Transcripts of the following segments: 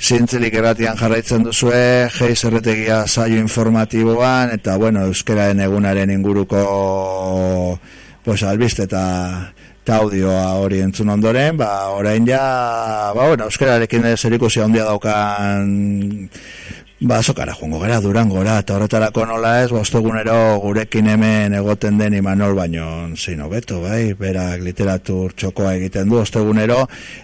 zintzelik erratian jarraitzen duzue, geiz erretegia saio informatiboan, eta bueno, euskeraen egunaren inguruko pues, albiste eta audioa hori entzun ondoren, ba, orain ja, ba, bueno, euskararekin zer ikusi handia daukan Ba, sokara joango gara, durangora, eta horretarako nola ez, bostegunero gurekin hemen egoten den Imanol baino zein hobeto, bai, berak literatur txokoa egiten du, ostegunero,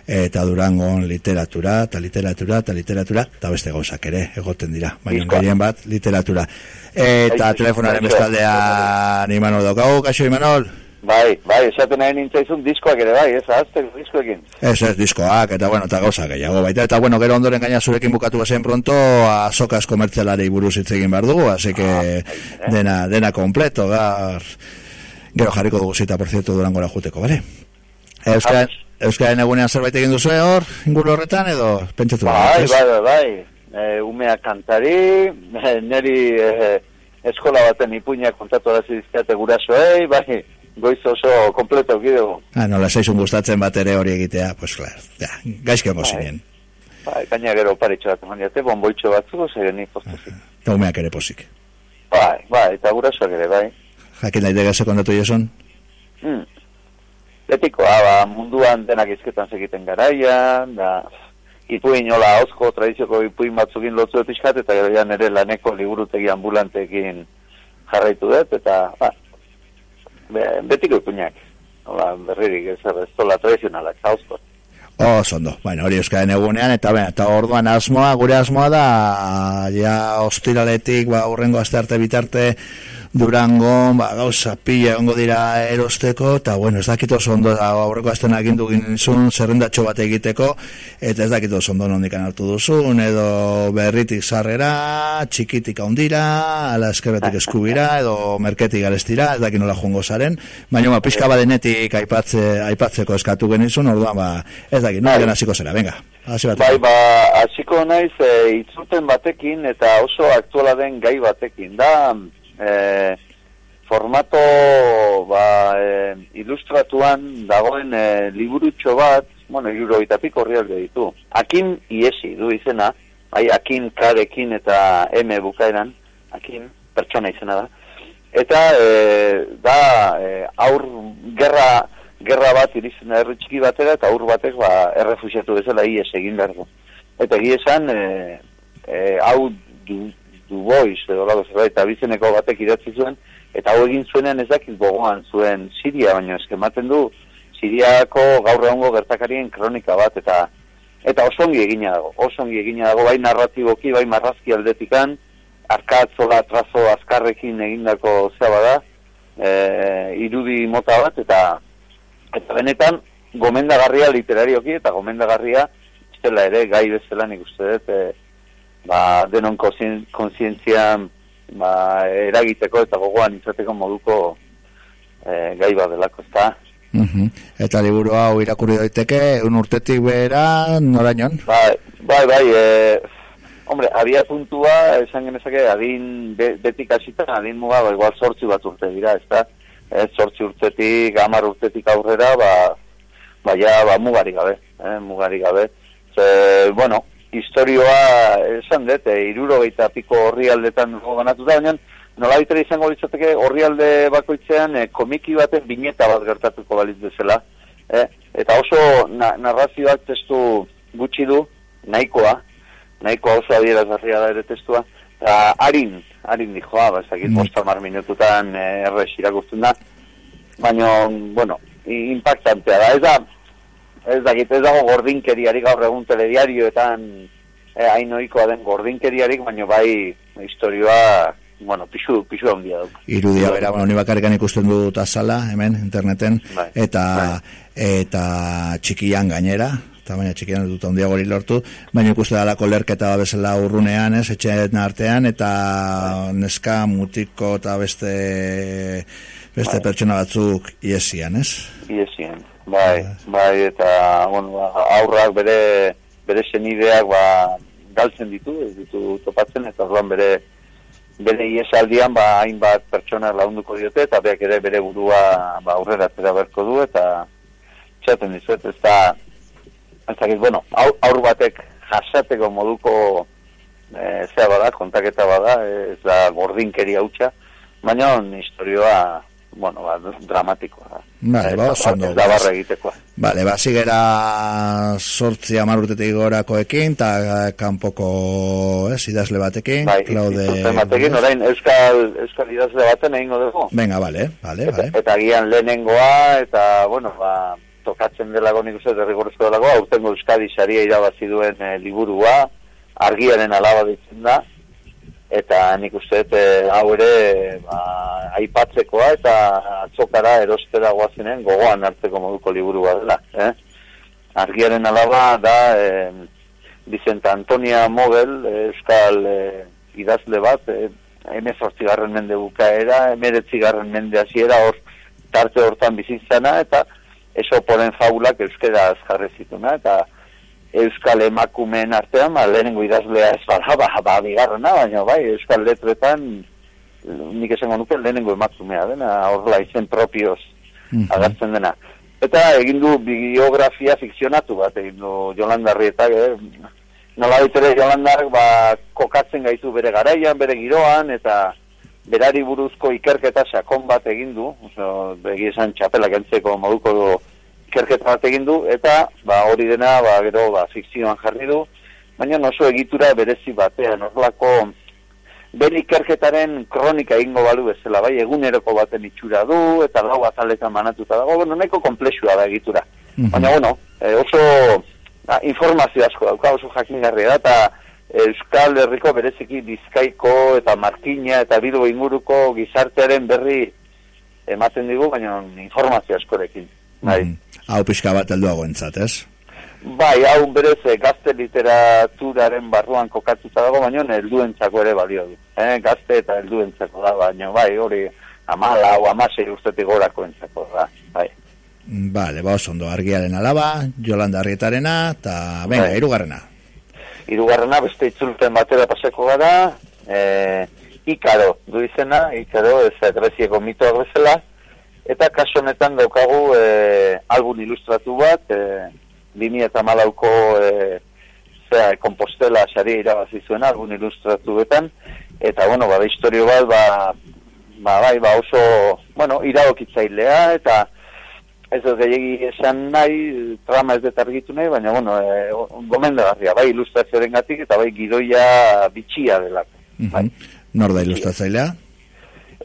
eta durangon literatura, eta literatura, eta literatura, eta beste gauzak ere egoten dira, baina gehien bat, literatura. Eta telefonaren bestaldean Imanol daukagu, kaixo Imanol? Bai, bai, esaten nahi nintzaizun diskoak ere, bai, ez, azten diskoekin. Ez, ez, diskoak, eta bueno, eta gauza gehiago, baita, eta bueno, gero ondoren gaina zurekin bukatu bezen pronto, azokaz komertzialari buruz hitz egin behar dugu, así que ah, dena, dena kompleto, gar, gero jarriko dugu zita, por cierto, durangora juteko, bale? Euskaren, Euskaren egunean zerbait egin duzu hor, inguru horretan, edo pentsatu bai, bai, bai, bai, e, umea kantari, neri e, eskola baten ipuña kontatu arazi dizkiate gurasoei, bai, goiz oso kompleto gidego. Ah, no, zaizun gustatzen bat ere hori egitea, pues klar, ja, gaizke bai. zinen. Bai, gaina gero paritxo bat eman diate, bonboitxo batzuko, zer ni postuzik. Eta umeak ere posik. Bai, bai, eta gurasoak ere, bai. Jakin nahi dega sekondatu jeson? Hmm. Letikoa, ba, munduan denak izketan segiten garaia, da, ipuin hola, osko, tradizioko ipuin batzukin lotzu episkat, eta gero nere laneko liburutegi ambulantekin jarraitu dut, eta, ba, be, betiko ipuñak. Ola, berririk ez ez tola tradizionalak, hauzko. Oh, zondo. Bueno, hori euskaren egunean, eta ben, eta orduan asmoa, gure asmoa da, ja, ostiraletik, ba, urrengo aste arte bitarte, Durango, ba, gauza pila egongo dira erosteko, eta bueno, ez dakit oso ondo aurreko azten agindu gintzun, zerrendatxo bat egiteko, eta ez dakit oso ondo nondikan hartu duzun, edo berritik sarrera, txikitik haundira, ala eskerretik eskubira, edo merketik galestira, ez dakit nola joango zaren, baina ba, pixka badenetik aipatze, aipatzeko eskatu genizun, orduan, ba, ez dakit, nola hasiko zera, venga. Bai, ba, hasiko naiz, e, itzuten batekin, eta oso aktuala den gai batekin, da, e, formato ba, e, ilustratuan dagoen e, liburutxo bat, bueno, iruro eta piko ditu. Akin iesi du izena, bai, akin karekin eta M bukaeran, akin pertsona izena da. Eta e, da e, aur gerra, gerra bat irizten da txiki batera eta aur batek ba, errefusiatu bezala ies egin behar du. Eta esan, e, e, hau du, boiz, edo lago zerbait, eta batek idatzi zuen, eta hau egin zuenean ez dakit gogoan zuen Siria, baina eskematen du Siriako gaur egongo gertakarien kronika bat, eta eta osongi egina dago, osongi egina dago, bai narratiboki, bai marrazki aldetikan, arkatzola trazo azkarrekin egindako zea bada, e, irudi mota bat, eta eta benetan gomendagarria literarioki, eta gomendagarria, ez ere, gai bezala nik uste dut, e, ba, denon konsientzia ba, eragiteko eta gogoan izateko moduko e, gai bat delako, ezta? Uh Eta liburu hau irakurri daiteke, un urtetik behera, norainoan? Bai, bai, bai, e, hombre, abia puntua, esan genezake, adin betik asita, adin muga, ba, igual sortzi bat urte dira, ezta? Ez, sortzi urtetik, amar urtetik aurrera, ba, ba, ja, ba, mugari gabe, eh, mugari gabe. Ze, bueno, historioa esan dut, e, iruro gaita piko horri aldetan ganatu da, baina nola bitera izango litzateke horri alde bakoitzean e, komiki baten bineta bat gertatuko balitz bezala. E, eta oso na, narrazioak testu gutxi du, nahikoa, nahikoa oso adierazgarria da ere testua, eta harin, harin dijoa, ba, ezakit, mm. bosta mar minututan e, errez irakurtzen da, baina, bueno, impactantea da, ez da, ez dakit, ez dago gordinkeriarik gaur egun telediarioetan eh, hainoikoa den gordinkeriarik, baina bai historioa, bueno, pixu, pixu handia duk. Irudia, bera, bueno, ni bakarrikan ikusten du sala, hemen, interneten, bai, eta, bai. eta txikian gainera, eta baina txikian dut handia gori lortu, baina ikuste dalako lerketa bezala urrunean, ez, etxeetan artean, eta bai. neska mutiko eta beste, beste bai. pertsona batzuk iesian, ez? Iesian. Bai, bai, eta, bueno, aurrak bere, bere senideak, ba, galtzen ditu, ez ditu topatzen, eta orduan bere, bere iesaldian, ba, hainbat pertsona launduko diote, eta beak ere bere burua, ba, aurrera zera berko du, eta txaten dizuet, ez da, ez da, bueno, aur, batek jasateko moduko e, zea bada, kontaketa bada, ez da gordinkeria hutsa, baina historioa, bueno, ba, dramatikoa. Vale, ba, ondo. Da barra egitekoa. Vale, ba, zigera sortzi amarrutetik gorakoekin, eta kanpoko, ez, idazle batekin, bai, Claude... batekin, orain, euskal, euskal idazle baten egingo dugu. Venga, vale, vale, vale. Eta, eta gian lehenengoa, eta, bueno, ba, tokatzen delago nik uste derrigorezko delago, aurtengo Euskadi saria irabazi duen e, liburua, argiaren alaba ditzen da, eta nik uste e, hau ere ba, aipatzekoa eta atzokara erostera guazinen gogoan hartzeko moduko liburua dela. Eh? Argiaren alaba da e, Vicenta Antonia Mogel, Euskal e, idazle bat, e, garren mende bukaera, emeretzi garren mende hasiera hor tarte hortan bizitzana, eta eso ponen fabulak euskera jarri zituna, eta euskal emakumeen artean, ba, lehenengo idazlea ez bada, ba, ba, bigarrena, baina bai, euskal letretan, nik esango nuke lehenengo emakumea dena, horrela izen propioz mm agertzen dena. Eta egin du biografia fikzionatu bat, egin du Jolanda Arrietak, eh? nola ditere Jolandak, ba, kokatzen gaitu bere garaian, bere giroan, eta berari buruzko ikerketa sakon bat egin du, oso, begi esan txapelak entzeko moduko du, ikerketa bat egin du, eta ba, hori dena ba, gero ba, fikzioan jarri du, baina oso egitura berezi batean, horrelako bere ikerketaren kronika egingo balu bezala, bai, eguneroko baten itxura du, eta lau azaletan manatuta dago, bueno, neko komplexua da egitura. Mm Baina, bueno, e, oso ba, informazio asko dauka, oso jakingarria da, eta Euskal Herriko bereziki Bizkaiko eta Martina eta Bilbo inguruko gizartearen berri ematen digu, baina informazio askorekin. Bai. Mm. Hau pixka bat helduago entzat, ez? Bai, hau berez eh, gazte literaturaren barruan kokatuta dago, baina helduentzako ere balio du. Eh? Gazte eta helduentzako da, baina bai, hori amala o amasei urtetik gorako entzako da. Bai. Vale, ba, ondo, argiaren alaba, Jolanda Arrietarena, eta venga, bai. irugarrena irugarrena beste itzulpen batera paseko gara, e, ikaro du izena, ikaro ez agresieko mitoak bezala, eta kaso honetan daukagu e, albun ilustratu bat, e, bini eta malauko e, zera, kompostela xari irabazi zuen albun ilustratu betan, eta bueno, bada historio bat, ba, ba, bai, ba oso, bueno, iradokitzailea, eta ez ez gehiagi esan nahi, trama ez dut argitu nahi, baina, bueno, e, gomendagarria, bai ilustrazioaren gatik, eta bai gidoia bitxia delako. Uh bai. Nor da ilustratzailea?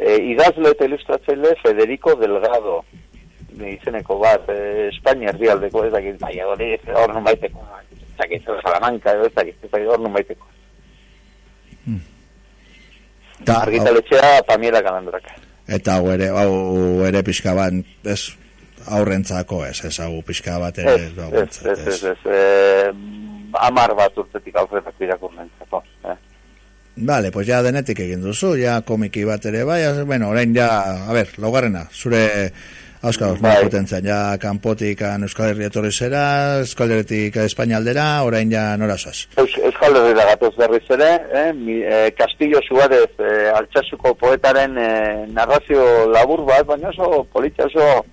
E, idazle eta ilustratzaile Federico Delgado, izeneko bat, e, Espainia herrialdeko ez dakit, bai, hori, hor nun baiteko, ez dakit, Salamanca, ez dakit, ez dakit, hor nun baiteko. Hmm. Argitaletxea, Pamiela Kanandraka. Eta hau ere, hau ere pixka bat, ez, aurrentzako ez, ez hau pixka bat ere ez, ez, ez, ez, ez, eh, amar bat urtetik aurretak irakurrentzako eh. Vale, pues ya denetik egin duzu, ya komiki bat ere bai, bueno, orain ja, a ver, laugarrena, zure Auskal, bai. potentzen, ja kanpotik an Euskal Herria etorri zera, Euskal Herritik Espainialdera, orain ja norazaz? Euskal Herria gatoz berriz ere, eh? Mi, eh, Castillo Suárez, eh, altxasuko poetaren eh, narrazio labur bat, baina oso politxa oso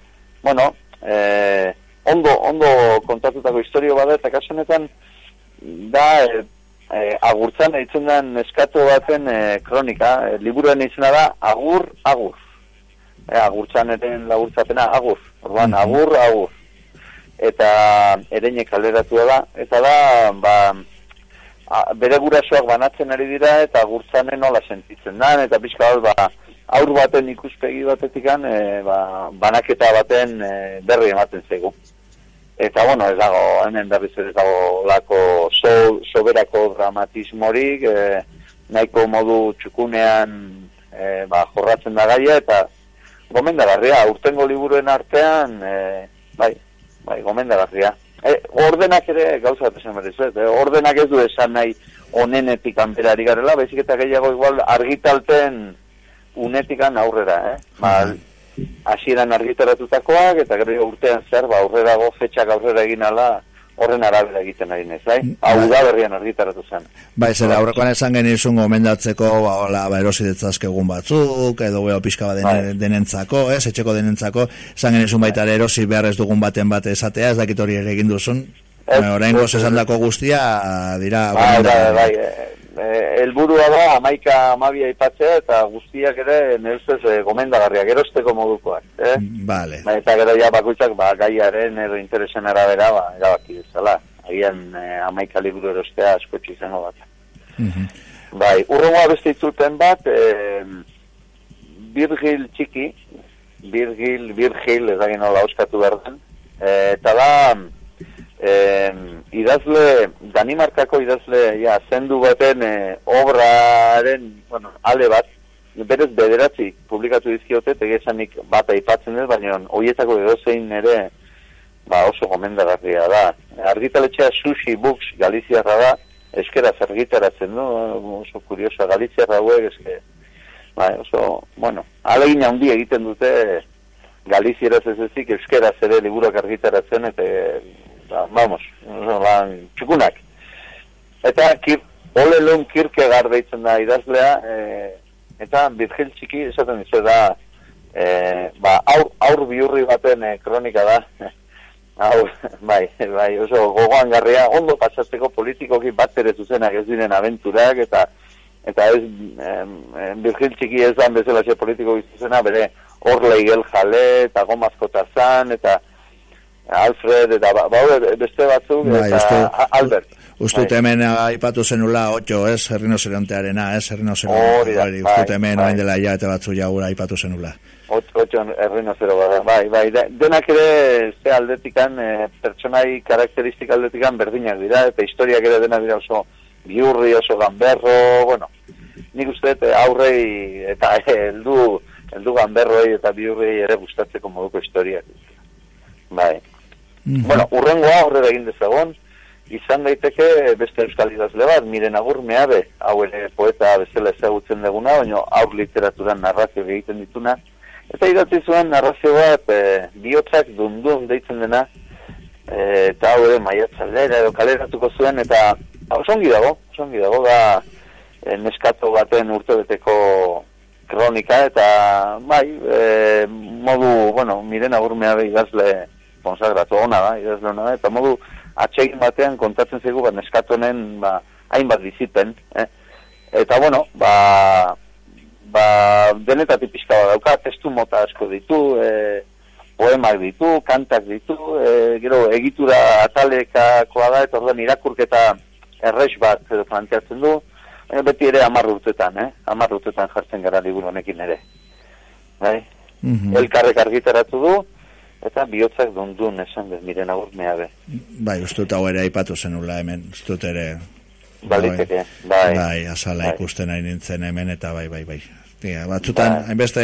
bueno, eh, ondo, ondo kontatutako historio bada, eta kasu honetan da, eh, eh, agurtzan eitzen den eskatu baten eh, kronika, eh, liburuen izena da, agur, agur. Eh, agurtzan eren lagurtzapena, agur. Orban, agur, agur. Eta ereinek alderatu da, eta da, ba, a, bere gurasoak banatzen ari dira, eta agurtzanen nola sentitzen da, eta pixka bat, ba, aur baten ikuspegi batetikan e, ba, banaketa baten e, berri ematen zego. Eta, bueno, ez dago, hemen berriz ez dago lako so, soberako dramatismorik, e, nahiko modu txukunean e, ba, jorratzen da gaia, eta gomendagarria, urtengo liburuen artean, e, bai, bai, gomendagarria. E, ordenak ere, gauza bat esan berriz, e, ordenak ez du esan nahi onenetik anberari garela, bezik eta gehiago igual argitalten, unetikan aurrera, eh? Ba, hasieran argitaratutakoak eta gero urtean zer, ba aurrerago fetxak aurrera egin ala horren arabera egiten ari nez, bai? Hau da berrian argitaratu zen. Bai, zer, aurrekoan esan genizun gomendatzeko, ba, hola, ba, erosi detzazkegun batzuk, edo geho pixka bat bai. denentzako, ez, etxeko denentzako, esan genizun baita erosi behar ez dugun baten bate esatea, ez dakit hori ere egin duzun, Ez, Orain goz esan dako guztia, dira... Bai, bai, gomendatu. bai, e, e, elburua da amaika amabia ipatzea eta guztiak ere nire ustez e, gomendagarriak, erosteko modukoak. Eh? Vale. Ba, eta gero ja bakoitzak ba, gaiaren edo interesen arabera ba, erabaki bezala. Agian e, amaika liburu erostea askotxe izango bat. Mhm. Bai, urrengoa beste itzulpen bat, e, Virgil txiki, Virgil, Virgil, ez dakit nola euskatu behar den, e, eta da, e, idazle, Danimarkako idazle, ja, zendu baten e, obraren, bueno, ale bat, berez bederatzi publikatu dizkiote, tegesanik bat aipatzen dut, baina hoietako edozein ere, ba, oso gomendagarria da. Argitaletxea Sushi Books Galiziarra da, eskera argitaratzen du, oso kuriosa, Galiziarra hauek, eske, bai, oso, bueno, alegin handi egiten dute Galizieraz ez ezik, euskeraz ere liburak argitaratzen, eta, ba, vamos, oso, lan, txukunak. Eta, kir, ole lehun kirkegar deitzen da idazlea, e, eta Virgil txiki esaten dizu da, e, ba, aur, aur biurri baten e, kronika da, Hau, bai, bai, oso gogoan garria, ondo pasatzeko politikoki bat ere zuzenak ez diren aventurak, eta eta ez, em, Virgil txiki ez da bezala xe politiko bere Orlei gel jale, eta gomazko tarzan, eta Alfred, eta ba, ba, beste batzuk, Bai, eta uste- Albert. Uste Bai. hemen aipatu zenula, otxo, ez, herrinozerontearena, ez, herrinozerontearena. Hori da, bai, Uste hemen bai. dela ja eta batzu jaura aipatu zenula. Ot- Otxon errino zero bada, bai, bai, de- denak ere ze aldetikan, e, pertsonai karakteristika aldetikan berdinak dira, eta historiak ere denak dira oso biurri, oso ganberro, bueno, nik uste eh, aurrei eta eh, heldu heldu ganberroi eta biurrei ere gustatzeko moduko historiak. Bai. Mhm. Bueno, urrengoa horrela egin dezagon, izan daiteke beste euskal idazle bat, miren agur meabe, hau ere poeta bezala ezagutzen deguna, baina aur literaturan narrazio egiten dituna, eta idatzi zuen narrazio bat, e, bihotzak dundun deitzen dena, e, eta hau ere maiatzaldera edo kaleratuko zuen, eta oso ongi dago, oso ongi dago, da e, neskato baten urtebeteko kronika, eta bai, e, modu, bueno, miren agur meabe idazle konsagratu ona da, idazle ona da, eta modu atsegin batean kontatzen zaigu ba, neskatonen ba, hainbat bizipen, eh? eta bueno, ba, ba, denetatik pixka bat dauka, testu mota asko ditu, e, poemak ditu, kantak ditu, e, gero egitura atalekakoa da, eta orduan irakurketa errex bat edo planteatzen du, e, beti ere hamar urtetan, eh? hamar urtetan jartzen gara liburu honekin ere. Bai? Mhm. Elkarrek argitaratu du, eta bihotzak dundun esan dut, miren agur meabe. Bai, uste dut hau ere aipatu zenula hemen, uste dut ere... Baliteke, bai. Bai, azala Bai. ikusten nahi nintzen hemen, eta bai, bai, bai. Tia, batzutan, Bai. hainbeste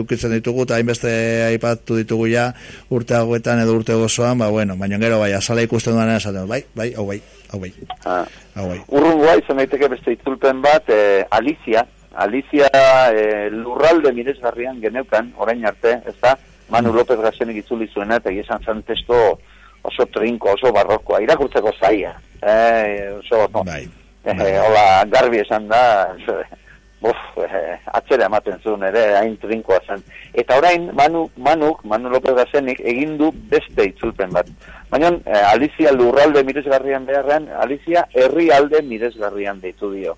ukitzen ditugu, eta hainbeste aipatu ditugu ja urte hauetan edo urte gozoan, ba, bueno, baina gero, bai, azala ikusten duanean esaten, bai, bai, hau bai, hau bai, Ah. hau bai. Urrungoa izan daiteke beste itzulpen bat, eh, Alicia. Alicia eh, lurralde miresgarrian geneukan, orain arte, ez da, Manu. López Gazenik itzuli zuena, eta esan zan testo oso trinko, oso barrokoa, irakurtzeko zaia. Eh, oso, Bai, eh, bai. hola, garbi esan da, zo, Uf, eh, atzera ematen zuen ere, hain trinkoa zen. Eta orain, Manu, Manuk, Manu López Gazenik, egin du beste itzulpen bat. Baina, eh, Alicia lurralde miresgarrian beharrean, Alicia herrialde miresgarrian deitu dio.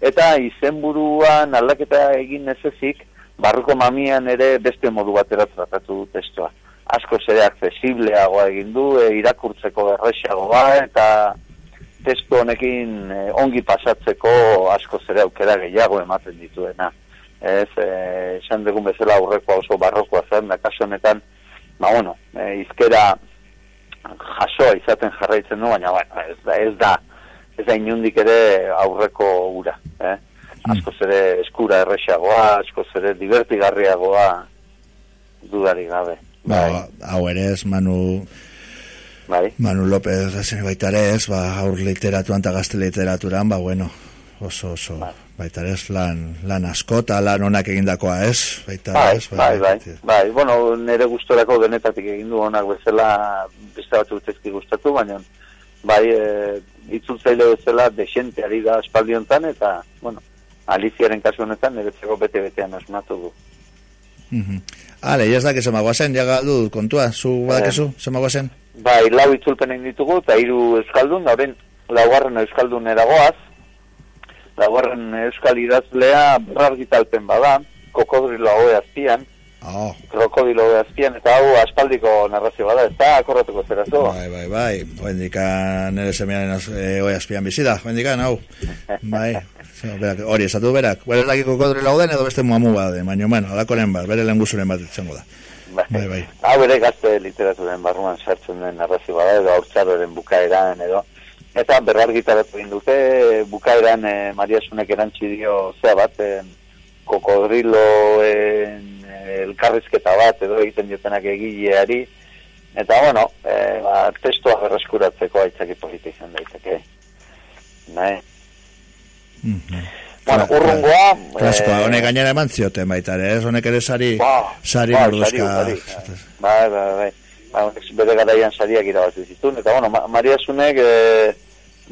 Eta izenburuan aldaketa egin ez ezik, barruko mamian ere beste modu batera tratatu du testoa. Asko ere accesibleagoa egin du, e, irakurtzeko erresagoa, eta testu honekin eh, ongi pasatzeko asko zere aukera gehiago ematen dituena. Ez, eh, esan dugun bezala aurrekoa oso barrokoa zen, da kaso honetan, ba bueno, eh, izkera jasoa izaten jarraitzen du, baina bueno, ez da, ez da, ez da inundik ere aurreko ura. Eh? Asko zere eskura erresagoa, asko zere divertigarriagoa dudari gabe. Ba, hau ere ez, Manu, bai. Manu López Gazen baita ere ez, ba, aur literaturan eta gazte literaturan, ba, bueno, oso, oso, Bai. baita ere ez, lan, lan askota, lan onak egindakoa ez, baita Bai, ez, bai, bai, bai, bueno, nire gustorako denetatik egin du onak bezala beste batzu utezki gustatu, baina bai, e, itzultzaile bezala desente ari da espaldiontan, eta, bueno, Aliziaren kasu honetan niretzeko bete-betean asmatu du. Mhm. Ale, ya ez da, se magoazen, ja galdu dut kontua, zu badakezu, se magoazen? bai, lau itzulpen egin ditugu, eta hiru euskaldun, da horren laugarren euskaldun eragoaz, laugarren euskal idazlea berrargitalpen bada, kokodrilo hoe azpian, Oh, krokodilo hoe azpian, eta hau aspaldiko narrazio bada, ez da akorratuko zerazo. bai, bai, bai. Oendikan nire semearen az, e, oi azpian bizida. Oendikan, hau. Bai. Berak, hori, esatu berak. Bere laki kokodrilo den edo beste muamu bade. Baina, bueno, alakoren bat, bere lenguzuren bat izango da. Bai, bai. Hau ere gazte literaturen barruan sartzen den narrazio bada, edo haurtzaroren bukaeran, edo. Eta berrargitaratu egin dute, bukaeran e, Mariasunek erantzi dio zea bat, e, kokodriloen e, elkarrizketa bat, edo egiten diotenak egileari, eta bueno, e, ba, testua berreskuratzeko aitzaki polita izan daiteke. Nahi. Mhm. Bueno, Kla- urrungoa... Klaskoa, eh, honek gainera eman zioten baita ez? Honek ere sari, Ba, sari ba, morduzka. Bai, bai, bai. Ba, bere garaian sariak irabazi zituen, eta bueno, Ma- Maria Zunek, e,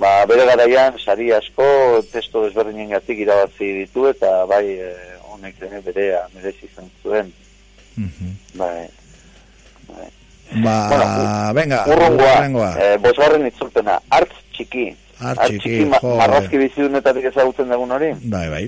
ba, bere garaian sari asko testo desberdinen gatik irabazi ditu, eta bai, e, honek ere berea merezi izan zuen, Mhm. bai. bai. Ba, Bueno, venga, Urrungoa, urrengoa. e, bosgarren itzulpena, hartz txiki. Hartz txiki, ma- marrazki bizidunetatik ezagutzen dugun hori. Bai, bai.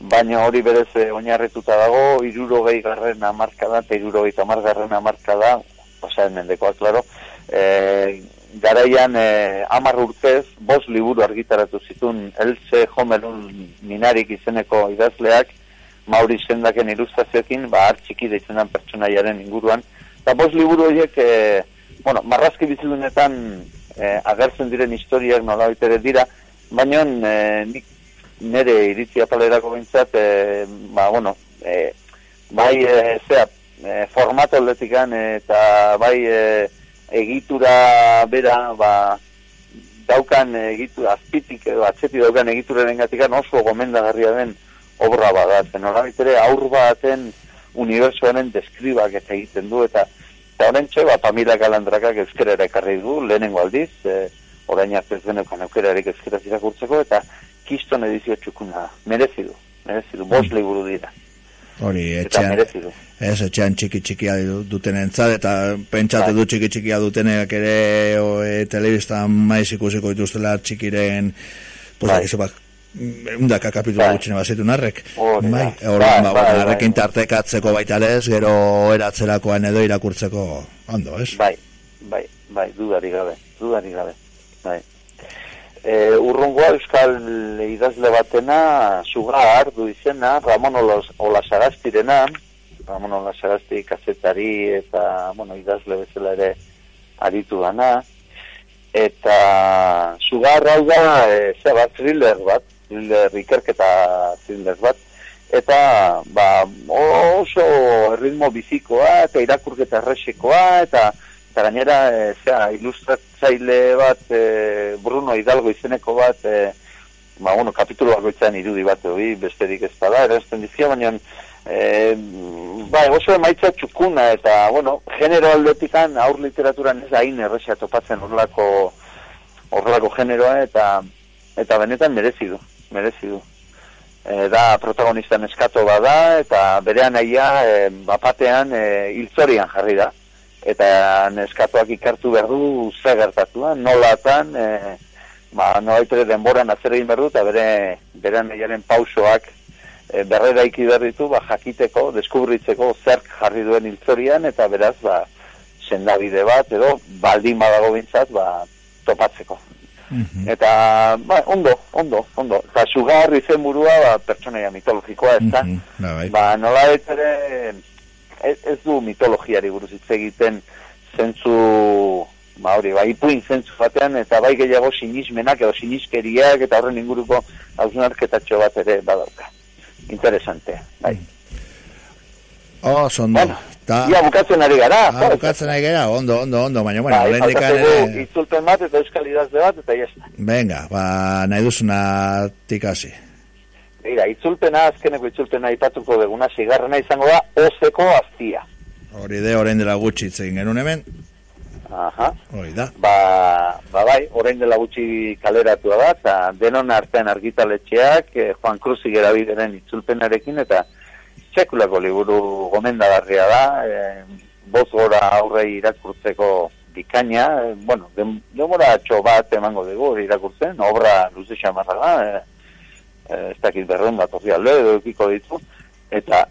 baina hori berez eh, oinarrituta dago, irurogei garren amarkada eta irurogei tamar garren amarkada, pasaren mendekoa, klaro, e, garaian e, amar urtez, bos liburu argitaratu zituen Elze Homerun Minarik izeneko idazleak, Mauri Sendaken ilustrazioekin, ba, hartxiki deitzen pertsonaiaren inguruan, eta bos liburu horiek, e, bueno, marrazki bizidunetan e, agertzen diren historiak nola ere dira, baina e, nik nire iritzi apalerako bintzat, e, ba, bueno, e, bai, e, zea, e, formato aldetikan eta bai e, egitura bera, ba, daukan egitura, azpitik edo atzetik daukan egituraren gatikan oso gomendagarria den obra bada, zen ere aur baten unibertsuaren deskribak eta egiten du, eta eta horren txe, ba, Pamila Galandrakak euskerara ekarri du, lehenengo aldiz, e, orain arte ez geneukan eukerarik euskeraz irakurtzeko, eta kiston edizio txukuna, merezi du, merezi du, bost liburu dira, Hori, eta etxean, du. ez, etxean txiki txikia duten entzat, eta pentsatu Bai. du txiki txikia dutenek ere, o, e, telebistan maiz ikusiko dituztela txikiren, pues, Bai. Bai. bak, undaka kapitulu Bai. gutxine bazitu narrek. Hori da. Bai, Bai, horren, ba, bai, bueno, bai. narrekin tartekatzeko baita lez, gero eratzerakoan edo irakurtzeko, ondo, ez? Bai, bai, bai, dudari gabe, dudari gabe, bai. E, urrungoa euskal idazle batena, sugar du izena, Ramon Olas- Olasagaztirena, Ramon Olasagazti kazetari eta, bueno, idazle bezala ere aritu dana, eta sugar hau da, e, ze bat, thriller bat, thriller ikerketa thriller bat, eta ba, oso ritmo bizikoa eta irakurketa erresekoa eta eta gainera e, zera, ilustratzaile bat e, Bruno Hidalgo izeneko bat e, ba, bueno, kapitulu bakoitzan irudi bat hori besterik ez da erazten dizia, baina e, ba, oso emaitza txukuna eta, bueno, genero aldetikan aur literaturan ez hain erresa topatzen horrelako horrelako generoa eta eta benetan merezi du, merezi du e, da protagonista neskato bada eta berean aia e, bapatean e, hiltzorian jarri da eta neskatoak ikartu behar du ze gertatua, nolatan e, ba, nolaitere denboran atzera egin behar du eta bere, berean aiaren pausoak e, berrera ditu ba, jakiteko, deskubritzeko zerk jarri duen hiltzorian eta beraz ba, sendabide bat edo baldin badago bintzat ba, topatzeko. Mhm. Eta, ba, ondo, ondo, ondo. Eta sugar izen burua, ba, pertsonaia mitologikoa, ez da? Mhm, Ba, bai. Ba, nola ere, ez, ez du mitologiari buruz hitz egiten zentzu, ba hori, ba, ipuin zentzu batean, eta bai gehiago sinismenak edo siniskeriak eta horren inguruko hausnarketatxo bat ere badauka. Interesante, bai. Oh, ondo. Bueno, Ta, ia bukatzen ari gara. ah, bukatzen ari gara, ondo, ondo, ondo, baina, bueno, oraindik faltatu du ere... itzulpen bat eta euskal idazle bat, eta jazta. Venga, ba, nahi duzuna tikasi. Mira, itzulpena, azkeneko itzulpena ipatuko deguna, zigarrena izango da, ozeko aztia. Hori de, orain dela gutxi hitz egin genuen hemen, Aha. hori da. Ba, ba bai, orain dela gutxi kaleratua da, eta denon artean argitaletxeak, eh, Juan Cruz igerabideren itzulpenarekin, eta sekulako liburu gomendagarria da, eh, boz gora aurrei irakurtzeko bikaina, e, bueno, demora atxo bat emango dugu irakurtzen, obra luze xamarra da, e, e, ez dakit berren bat alde, edo ekiko ditu, eta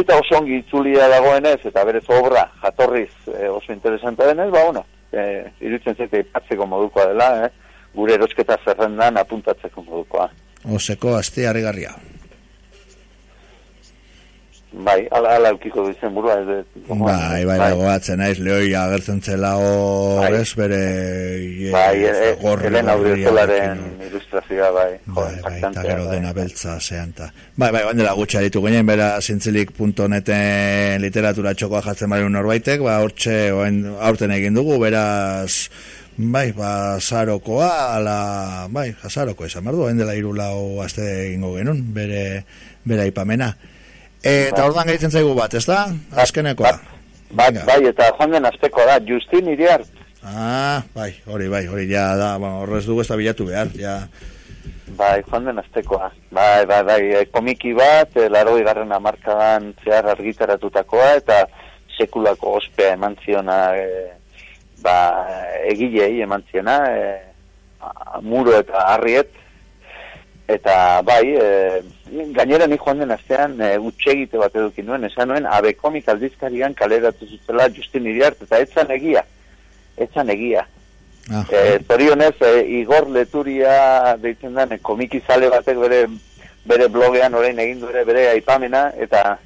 eta oso ongi itzulia dagoenez, eta berez obra jatorriz e, oso interesanta denez, ba, bueno, e, irutzen zete ipatzeko modukoa dela, e, gure erosketa zerrendan apuntatzeko modukoa. Oseko, azte harrigarria. Bai, ala, ala eukiko duzen burua. Ez, bai, bai, bai, goatzen naiz, lehoi agertzen zela hor, bai. ez bere... Bai, e, Elena Uriozolaren ilustrazioa, bai. Bai, bai, eta gero bai. dena beltza zean, ta. Bai, bai, bandela gutxa ditu ginen, bera zintzilik.neten literatura txokoa jatzen bari norbaitek, ba, hortxe, aurten egin dugu, beraz... Bai, ba, zarokoa, ala, bai, azaroko esan bardu, dela irulau azte egingo genuen, bere, bere ipamena. Eta ordan gaitzen zaigu bat, ez da? Azkenekoa. Bat, bai, eta joan den azteko da, Justin Iriart. Ah, bai, hori, bai, hori, ja, da, ba, horrez dugu ez da bilatu behar, ja. Bai, joan den aztekoa. Bai, bai, bai, e, komiki bat, e, laro igarren amarkadan zehar argitaratutakoa, eta sekulako ospea eman ziona, e, ba, egilei eman ziona, e, muro eta harriet, eta bai, e, gainera ni joan den astean e, utxegite bat edukin nuen, esan nuen, abe komik aldizkarian kaleratu zutela Justin Iriart, eta etzan egia, etzan egia. E, zorionez, e, Igor Leturia deitzen den, komiki batek bere, bere blogean orain egin ere bere aipamena, eta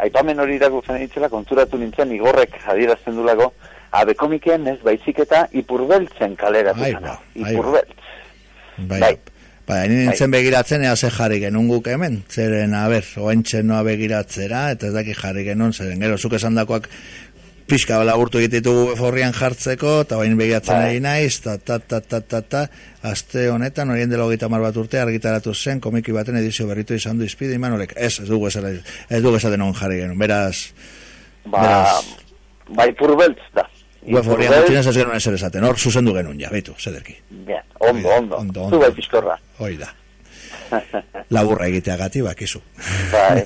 aipamen hori irakurtzen ditzela, konturatu nintzen Igorrek adierazten dulako, abe komikean ez baizik eta ipurbeltzen kaleratu zena. Ipurbeltz. Bai, bai. Ba, hain nintzen bai. begiratzen ea ze jarri genuen guk hemen, zeren, a ber, oentxen noa begiratzera, eta ez daki jarri genuen, zeren, gero, zuk esan dakoak pixka bala urtu egitetugu forrian jartzeko, eta bain begiratzen bai. egin naiz, ta, ta, ta, ta, ta, ta, azte honetan, horien dela hogeita mar bat urte, argitaratu zen, komiki baten edizio berritu izan du izpide, iman horrek, ez, ez dugu esaten, ez dugu esaten jarri genuen, beraz, ba, beraz, bai purbeltz da, Web hori antzina ez genuen eser esaten, hor zuzendu genuen ja, baitu, zederki. Bien, ondo, ondo, ondo, ondo. Zuba pizkorra. Hoi da. Laburra egitea gati, bakizu. Bai.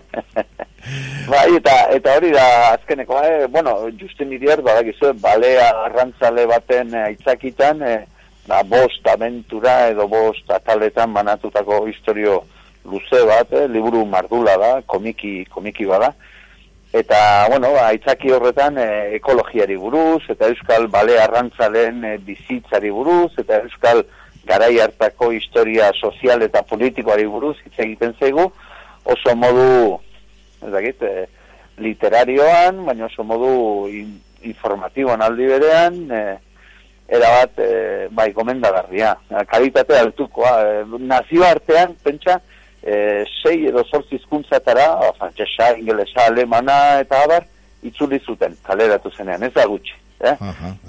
bai, eta, eta hori da azkeneko, eh? bueno, Justin Idiar, badakizu, balea arrantzale baten eh, aitzakitan, eh, ba, bost aventura edo bost ataletan banatutako historio luze bat, eh? liburu mardula da, komiki, komiki bada, Eta, bueno, aitzaki horretan e, ekologiari buruz, eta euskal bale arrantzalen e, bizitzari buruz, eta euskal garai hartako historia sozial eta politikoari buruz, hitz egiten zaigu, oso modu, ez dakit, e, literarioan, baina oso modu in, informatiboan aldi berean, e, erabat, e, bai, gomendagarria, kalitate altukoa, e, nazio artean, pentsa, e, sei edo sortzi izkuntzatara, frantzesa, ingelesa, alemana eta abar, itzuli zuten, kaleratu zenean, ez da gutxi. Eh?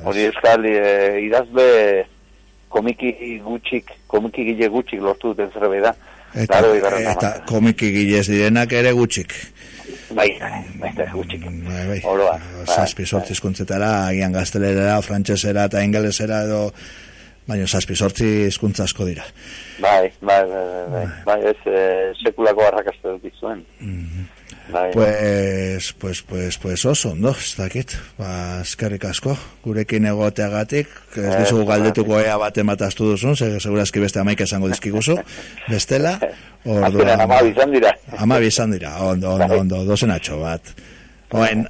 Hori euskal e, idazbe komiki gutxik, komiki gile gutxik lortu duten zerbe da. Eta, eta komiki gilez direnak ere gutxik. Bai, bai, bai, gutxik. Bai, bai. Oroa. Zazpi sortzi izkuntzetara, agian gaztelera, frantzesera eta ingelesera edo baina zazpi sortzi hizkuntza asko dira. Bai, bai, bai, bai, bai, bai ez e, sekulako arrakazte dut izuen. Mm -hmm. bai, pues, pues, pues, pues oso, no, ez dakit, ba, eskerrik asko, gurekin egoteagatik, ez dizu galdetuko ea bat emataztu duzun, segurazki beste amaik esango dizkiguzu, bestela, orduan, amabi izan dira. Amabi izan dira, ondo, ondo, ondo, dozen atxo bat. Oen,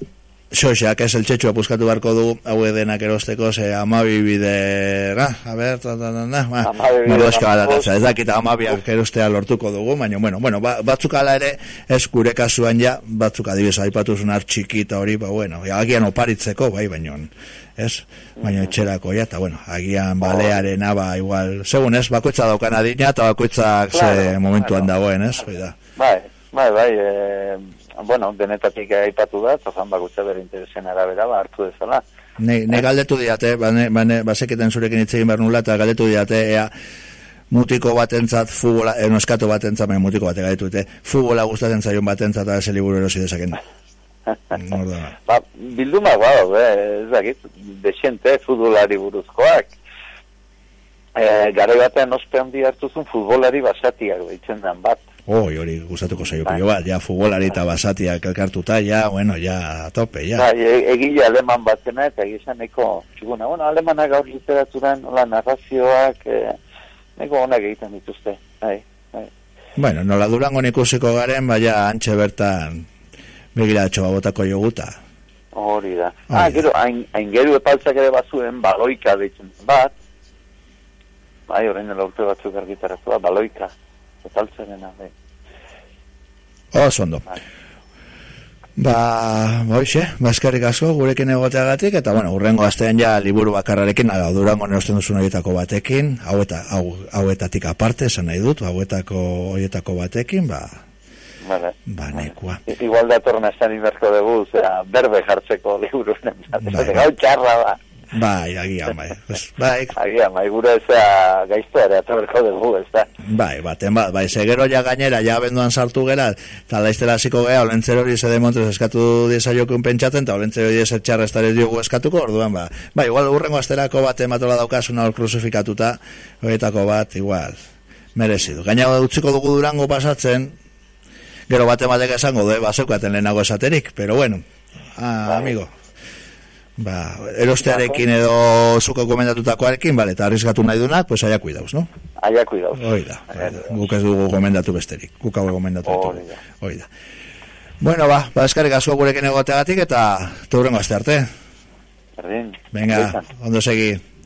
Xoxak ez el txetxua puskatu barko du hau denak erosteko ze amabi bide ga, a ber, ta, ta, ta, ta, ma, mero eska ez dakita amabiak erostea lortuko dugu baina, bueno, bueno, ba, batzuk ala ere ez gure kasuan ja, batzuk adibes aipatu zunar hori, ba, bueno ja, agian oparitzeko, bai, baina ez, baina etxerako ja, eta bueno agian balearen aba, igual segun ez, bakoitza daukan adina eta bakoitzak ze momentuan dagoen, ez, bai, bai, bai, eh, bueno, denetatik aipatu da, eta zan bakutza bere interesen arabera, ba, hartu dezala. Ne, ne galdetu diate, bane, bane, baseketen zurekin itzegin behar nula, eta galdetu diate, ea, mutiko batentzat, futbola, eh, eskatu batentzat, baina mutiko batek galdetu dite, futbola gustatzen zaion batentzat, eta ese liburu erosi dezaken. ba, bilduma guau, eh, ez dakit, desente, futbolari buruzkoak. E, gara batean ospe handi hartuzun futbolari basatiak, behitzen den bat. Oi, hori gustatuko zaio Bai. pilo bat, ja futbolari eta basatiak elkartuta, ja, bueno, ja, tope, ja. Bai, e- egile aleman batena eta egizan neko txuguna. Bueno, alemanak gaur literaturan, hola, narrazioak, e, neko onak egiten dituzte. Bai, bai. Bueno, nola durango ikusiko garen, baina antxe bertan begiratxo botako joguta. Hori da. Hori Ah, da. gero, hain, hain geru epaltzak ere bazuen, baloika deitzen zen bat. Bai, dela urte batzuk argitaratua, baloika. Epaltzarena, bai. Oso ondo. Ba, boixe, bazkarrik asko gurekin egoteagatik, eta bueno, urrengo astean ja liburu bakarrarekin, ala, durango neosten duzun horietako batekin, hau eta, hau, hauetatik aparte, esan nahi dut, hauetako horietako batekin, ba, Vale. ba, nahikoa. I- Igual datorren astean inberko dugu, zera, berbe jartzeko liburunen. Bai. Gau txarra da. Bai, agian, bai. Pues, bai, Agian, bai, gure ezea gaiztoa ere atorreko dugu, ez da. bai, baten bat, bai, segero ja gainera, ja benduan sartu gera, eta laiztera hasiko gea, olentzer hori zede montrez eskatu diezaiokun pentsaten, eta olentzer hori ezer txarra estare diogu eskatuko, orduan, ba, bai, igual urrengo asterako bat ematola daukasuna hor kruzifikatuta, horietako bat, igual, merezidu. Gaina utziko dugu durango pasatzen, gero bate batek esango du, eh, bazeukaten lehenago esaterik, pero bueno, ah, Bai. amigo, ba, erostearekin edo zuko gomendatutakoarekin, bale, eta arriskatu nahi dunak, pues aia kuidauz, no? Aia kuidauz. Hoi da, guk ez dugu gomendatu besterik, guk hau gomendatu da. Hoi da. Bueno, ba, ba eskarrik asko gurekin egoteagatik eta teurengo aste arte. Berdin. Venga, ondo segi.